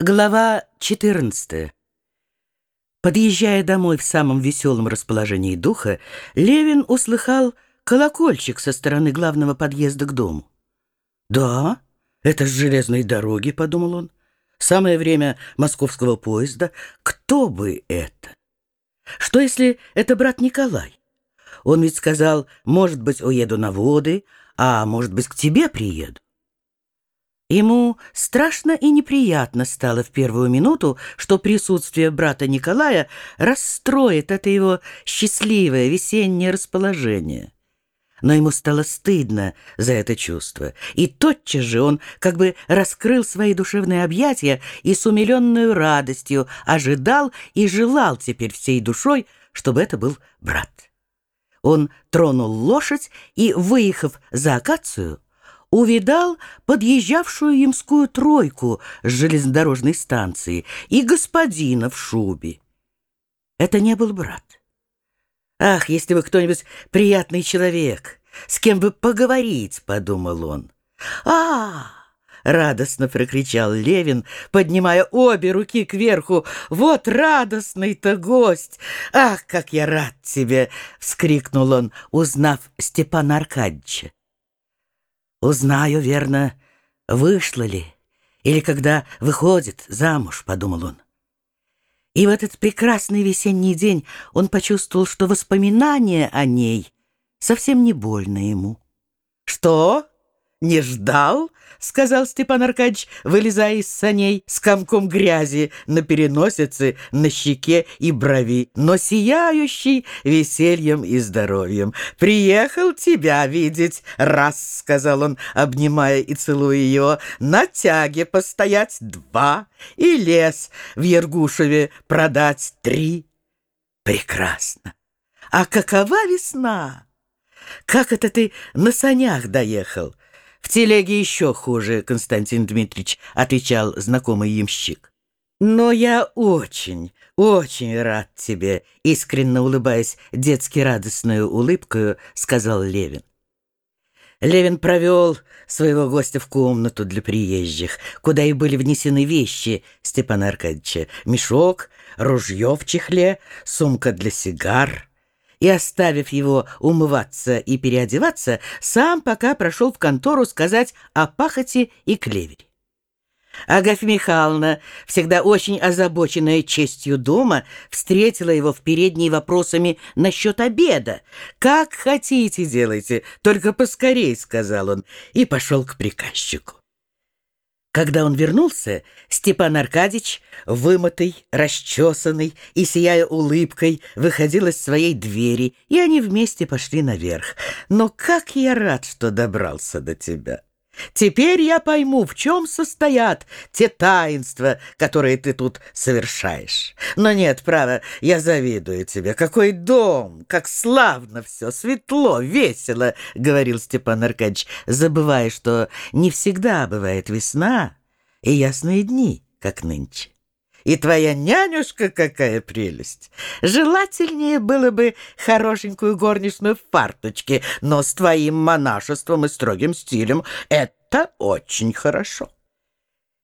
Глава 14 Подъезжая домой в самом веселом расположении духа, Левин услыхал колокольчик со стороны главного подъезда к дому. «Да, это с железной дороги», — подумал он. «Самое время московского поезда. Кто бы это? Что, если это брат Николай? Он ведь сказал, может быть, уеду на воды, а может быть, к тебе приеду. Ему страшно и неприятно стало в первую минуту, что присутствие брата Николая расстроит это его счастливое весеннее расположение. Но ему стало стыдно за это чувство, и тотчас же он как бы раскрыл свои душевные объятия и с умиленной радостью ожидал и желал теперь всей душой, чтобы это был брат. Он тронул лошадь и, выехав за акацию, увидал подъезжавшую ямскую тройку с железнодорожной станции и господина в шубе. Это не был брат. «Ах, если бы кто-нибудь приятный человек, с кем бы поговорить», — подумал он. а радостно прокричал Левин, поднимая обе руки кверху. «Вот радостный-то гость! Ах, как я рад тебе!» — вскрикнул он, узнав Степана Аркадьевича. Узнаю, верно, вышла ли, или когда выходит замуж, подумал он. И в этот прекрасный весенний день он почувствовал, что воспоминание о ней совсем не больно ему. «Что?» «Не ждал?» — сказал Степан Аркадьевич, вылезая из саней с комком грязи на переносице, на щеке и брови, но сияющий весельем и здоровьем. «Приехал тебя видеть, раз», — сказал он, обнимая и целуя ее, «на тяге постоять два и лес в Ергушеве продать три». «Прекрасно! А какова весна? Как это ты на санях доехал?» «В телеге еще хуже, Константин Дмитриевич», — отвечал знакомый ямщик. «Но я очень, очень рад тебе», — искренне улыбаясь детски радостной улыбкой, сказал Левин. Левин провел своего гостя в комнату для приезжих, куда и были внесены вещи Степана Аркадьевича. Мешок, ружье в чехле, сумка для сигар — и, оставив его умываться и переодеваться, сам пока прошел в контору сказать о пахоте и клевере. Агафья Михайловна, всегда очень озабоченная честью дома, встретила его в передней вопросами насчет обеда. «Как хотите делайте, только поскорей», — сказал он, и пошел к приказчику. Когда он вернулся, Степан Аркадьевич, вымытый, расчесанный и сияя улыбкой, выходил из своей двери, и они вместе пошли наверх. «Но как я рад, что добрался до тебя!» Теперь я пойму, в чем состоят те таинства, которые ты тут совершаешь. Но нет, право, я завидую тебе. Какой дом, как славно все, светло, весело, — говорил Степан Аркадьевич, забывая, что не всегда бывает весна и ясные дни, как нынче. И твоя нянюшка какая прелесть! Желательнее было бы хорошенькую горничную в фарточке, но с твоим монашеством и строгим стилем это очень хорошо.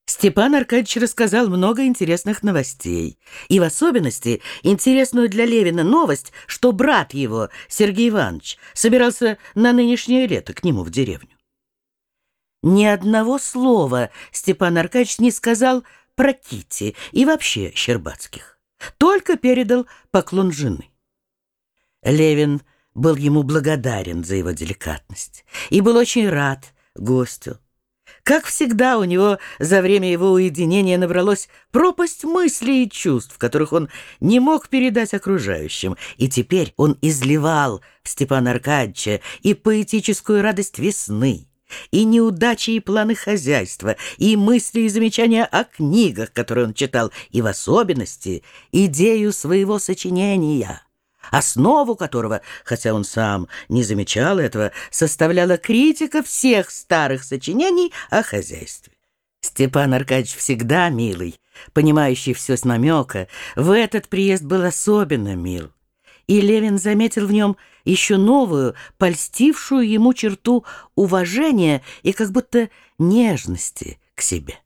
Степан Аркадьевич рассказал много интересных новостей. И в особенности интересную для Левина новость, что брат его, Сергей Иванович, собирался на нынешнее лето к нему в деревню. Ни одного слова Степан Аркадьевич не сказал про Кити и вообще Щербацких. Только передал поклон жены. Левин был ему благодарен за его деликатность и был очень рад гостю. Как всегда, у него за время его уединения набралось пропасть мыслей и чувств, которых он не мог передать окружающим, и теперь он изливал в Степана Аркадьевича и поэтическую радость весны, и неудачи и планы хозяйства, и мысли и замечания о книгах, которые он читал, и в особенности идею своего сочинения, основу которого, хотя он сам не замечал этого, составляла критика всех старых сочинений о хозяйстве. Степан Аркадьевич всегда милый, понимающий все с намека, в этот приезд был особенно мил и Левин заметил в нем еще новую, польстившую ему черту уважения и как будто нежности к себе.